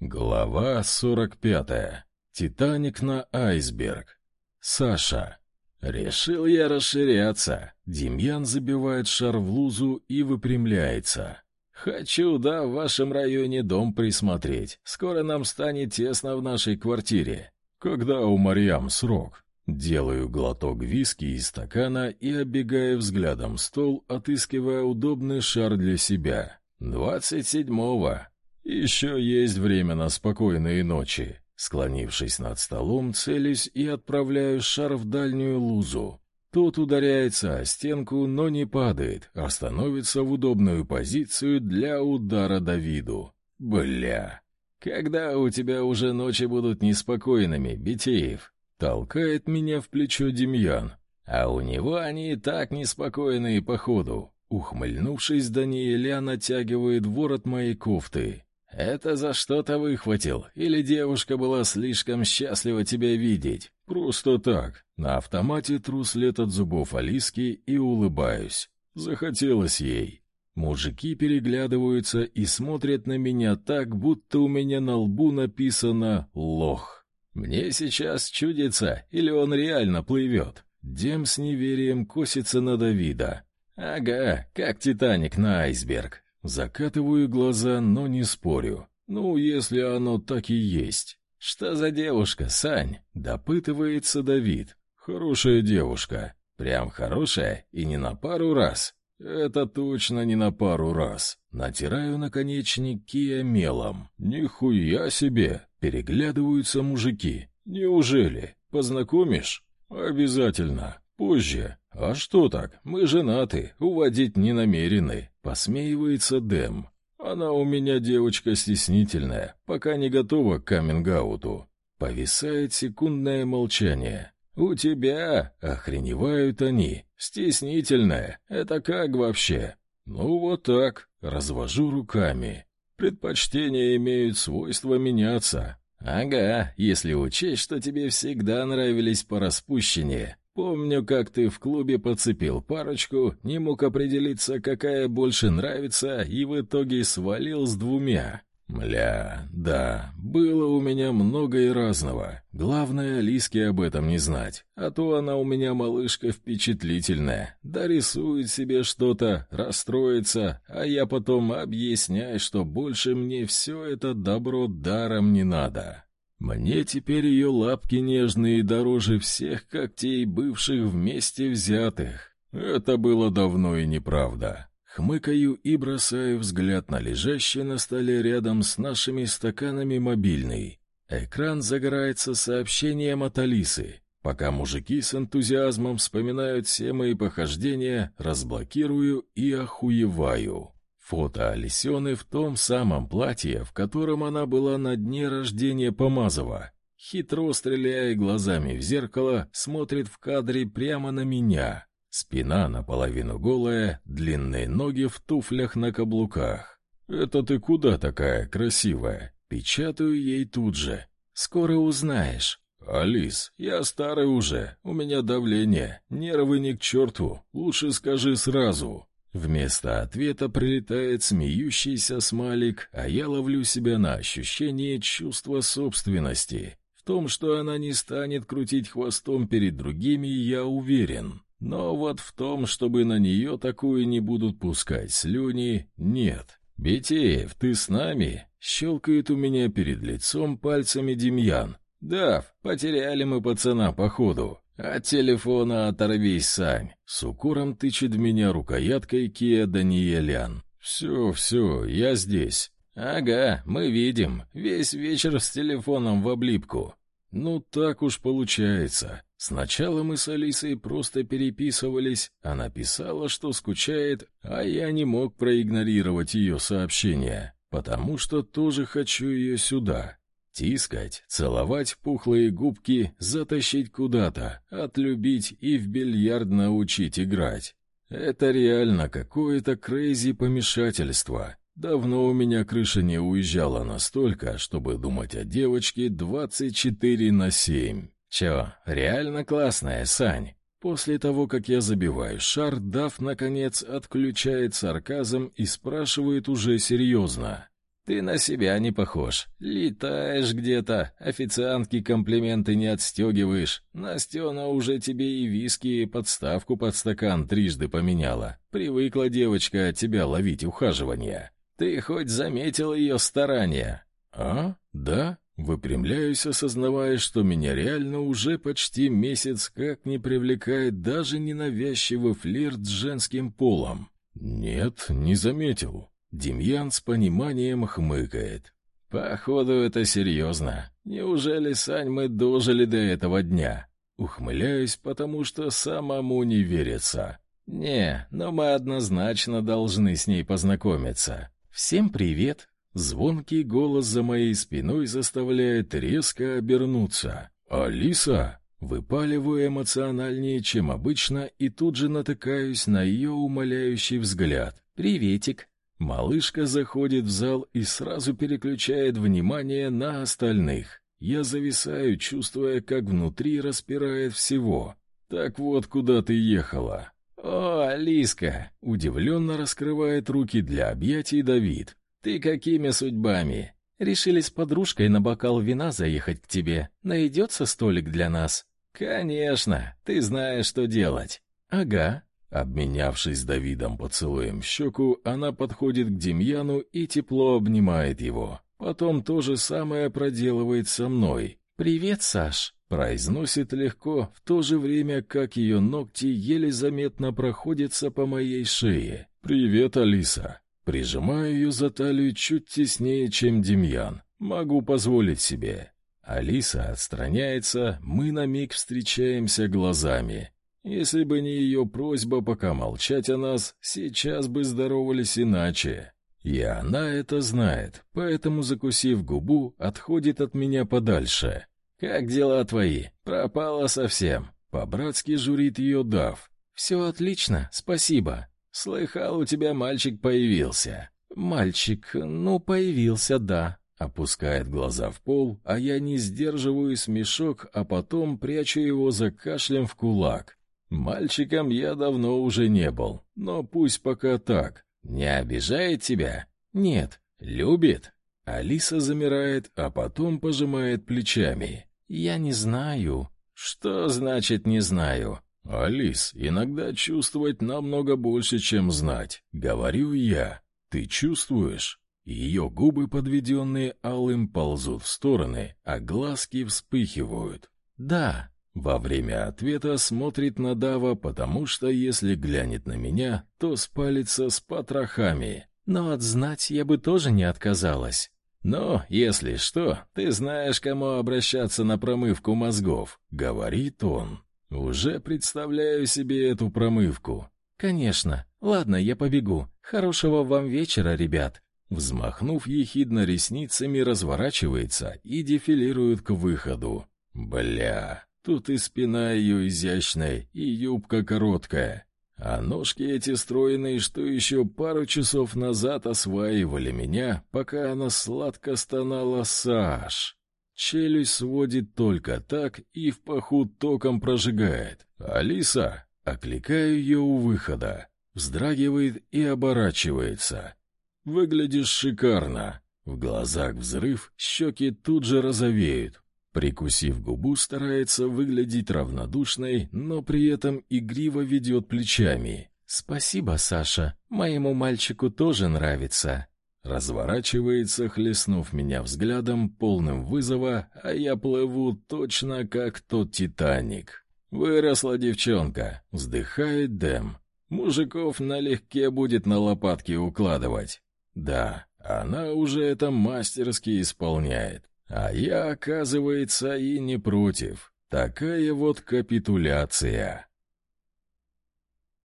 Глава 45. Титаник на айсберг. Саша. Решил я расширяться. Демьян забивает шар в лузу и выпрямляется. Хочу, да, в вашем районе дом присмотреть. Скоро нам станет тесно в нашей квартире. Когда у Марьям срок? Делаю глоток виски из стакана и оббегаю взглядом стол, отыскивая удобный шар для себя. «Двадцать седьмого. Еще есть время на спокойные ночи». Склонившись над столом, целюсь и отправляю шар в дальнюю лузу. Тот ударяется о стенку, но не падает, а становится в удобную позицию для удара Давиду. Бля! Когда у тебя уже ночи будут неспокойными, Битеев? Толкает меня в плечо Демьян. А у него они и так неспокойные, походу. Ухмыльнувшись, Даниэля натягивает ворот моей кофты. «Это за что-то выхватил? Или девушка была слишком счастлива тебя видеть?» «Просто так. На автомате тру след от зубов Алиски и улыбаюсь. Захотелось ей». Мужики переглядываются и смотрят на меня так, будто у меня на лбу написано «лох». Мне сейчас чудится, или он реально плывет. Дем с неверием косится на Давида. Ага, как Титаник на айсберг. Закатываю глаза, но не спорю. Ну, если оно так и есть. Что за девушка, Сань? Допытывается Давид. Хорошая девушка. Прям хорошая и не на пару раз. Это точно не на пару раз. Натираю наконечник кия мелом. Нихуя себе! Переглядываются мужики. Неужели? Познакомишь? Обязательно. Позже. А что так? Мы женаты, уводить не намерены. Посмеивается Дэм. Она у меня девочка стеснительная, пока не готова к каминг-ауту. Повисает секундное молчание. «У тебя!» — охреневают они. «Стеснительная! Это как вообще?» «Ну вот так!» — развожу руками. «Предпочтения имеют свойство меняться». «Ага, если учесть, что тебе всегда нравились пораспущеннее. Помню, как ты в клубе подцепил парочку, не мог определиться, какая больше нравится, и в итоге свалил с двумя. Мля, да, было у меня много и разного. Главное, Лиске об этом не знать. А то она у меня малышка впечатлительная. Да рисует себе что-то, расстроится, а я потом объясняю, что больше мне все это добро даром не надо. Мне теперь ее лапки нежные дороже всех когтей бывших вместе взятых. Это было давно и неправда. Хмыкаю и бросаю взгляд на лежащий на столе рядом с нашими стаканами мобильный. Экран загорается сообщением от Алисы. Пока мужики с энтузиазмом вспоминают все мои похождения, разблокирую и охуеваю. Фото Алисены в том самом платье, в котором она была на дне рождения Помазова. Хитро стреляя глазами в зеркало, смотрит в кадре прямо на меня. Спина наполовину голая, длинные ноги в туфлях на каблуках. «Это ты куда такая красивая?» Печатаю ей тут же. «Скоро узнаешь». «Алис, я старый уже, у меня давление, нервы не к черту, лучше скажи сразу». Вместо ответа прилетает смеющийся смайлик, а я ловлю себя на ощущение чувства собственности. В том, что она не станет крутить хвостом перед другими, я уверен. Но вот в том, чтобы на нее такую не будут пускать слюни, нет. «Битеев, ты с нами?» — щелкает у меня перед лицом пальцами Демьян. «Да, потеряли мы пацана, походу. От телефона оторвись, Сань!» С укором тычет в меня рукояткой Кия Даниэлян. «Все, все, я здесь». «Ага, мы видим. Весь вечер с телефоном в облипку». «Ну, так уж получается. Сначала мы с Алисой просто переписывались, она писала, что скучает, а я не мог проигнорировать ее сообщение, потому что тоже хочу ее сюда. Тискать, целовать пухлые губки, затащить куда-то, отлюбить и в бильярд научить играть. Это реально какое-то crazy помешательство. Давно у меня крыша не уезжала настолько, чтобы думать о девочке 24 на 7. Чё, реально классная, Сань. После того, как я забиваю шар, Дав, наконец, отключает сарказм и спрашивает уже серьезно. Ты на себя не похож. Летаешь где-то, официантки комплименты не отстегиваешь. Настена уже тебе и виски, и подставку под стакан трижды поменяла. Привыкла девочка от тебя ловить ухаживание. Ты хоть заметил ее старания? А? Да? Выпрямляюсь, осознавая, что меня реально уже почти месяц как не привлекает даже ненавязчивый флирт с женским полом. Нет, не заметил. Демьян с пониманием хмыкает. «Походу, это серьезно. Неужели, Сань, мы дожили до этого дня?» Ухмыляюсь, потому что самому не верится. «Не, но мы однозначно должны с ней познакомиться. Всем привет!» Звонкий голос за моей спиной заставляет резко обернуться. «Алиса!» Выпаливаю эмоциональнее, чем обычно, и тут же натыкаюсь на ее умоляющий взгляд. «Приветик!» Малышка заходит в зал и сразу переключает внимание на остальных. Я зависаю, чувствуя, как внутри распирает всего. Так вот, куда ты ехала. О, Алиска, удивленно раскрывает руки для объятий Давид. Ты какими судьбами? Решили с подружкой на бокал вина заехать к тебе. Найдется столик для нас? Конечно, ты знаешь, что делать. Ага, Обменявшись с Давидом поцелуем в щеку, она подходит к Демьяну и тепло обнимает его. Потом то же самое проделывает со мной. «Привет, Саш!» Произносит легко, в то же время, как ее ногти еле заметно проходятся по моей шее. «Привет, Алиса!» Прижимаю ее за талию чуть теснее, чем Демьян. Могу позволить себе. Алиса отстраняется, мы на миг встречаемся глазами. Если бы не ее просьба пока молчать о нас, сейчас бы здоровались иначе. И она это знает, поэтому, закусив губу, отходит от меня подальше. «Как дела твои? Пропала совсем». По-братски журит ее Дав. «Все отлично, спасибо. Слыхал, у тебя мальчик появился». «Мальчик, ну, появился, да». Опускает глаза в пол, а я не сдерживаю смешок, а потом прячу его за кашлем в кулак. Мальчиком я давно уже не был, но пусть пока так. Не обижает тебя? Нет. Любит? Алиса замирает, а потом пожимает плечами. Я не знаю. Что значит не знаю? Алис, иногда чувствовать намного больше, чем знать. Говорю я. Ты чувствуешь? Ее губы, подведенные алым, ползут в стороны, а глазки вспыхивают. Да, во время ответа смотрит на Дава, потому что если глянет на меня, то спалится с потрохами. Но от знать я бы тоже не отказалась. Но, если что, ты знаешь, кому обращаться на промывку мозгов, говорит он. Уже представляю себе эту промывку. Конечно. Ладно, я побегу. Хорошего вам вечера, ребят. Взмахнув ехидно ресницами, разворачивается и дефилирует к выходу. Бля, Тут и спина ее изящная, и юбка короткая. А ножки эти стройные, что еще пару часов назад осваивали меня, пока она сладко стонала Саш. Челюсть сводит только так и в паху током прожигает. «Алиса!» — окликаю ее у выхода. Вздрагивает и оборачивается. «Выглядишь шикарно!» В глазах взрыв, щеки тут же розовеют. Прикусив губу, старается выглядеть равнодушной, но при этом игриво ведет плечами. «Спасибо, Саша. Моему мальчику тоже нравится». Разворачивается, хлестнув меня взглядом, полным вызова, а я плыву точно как тот «Титаник». «Выросла девчонка», — вздыхает Дэм. «Мужиков налегке будет на лопатки укладывать». «Да, она уже это мастерски исполняет». А я, оказывается, и не против. Такая вот капитуляция.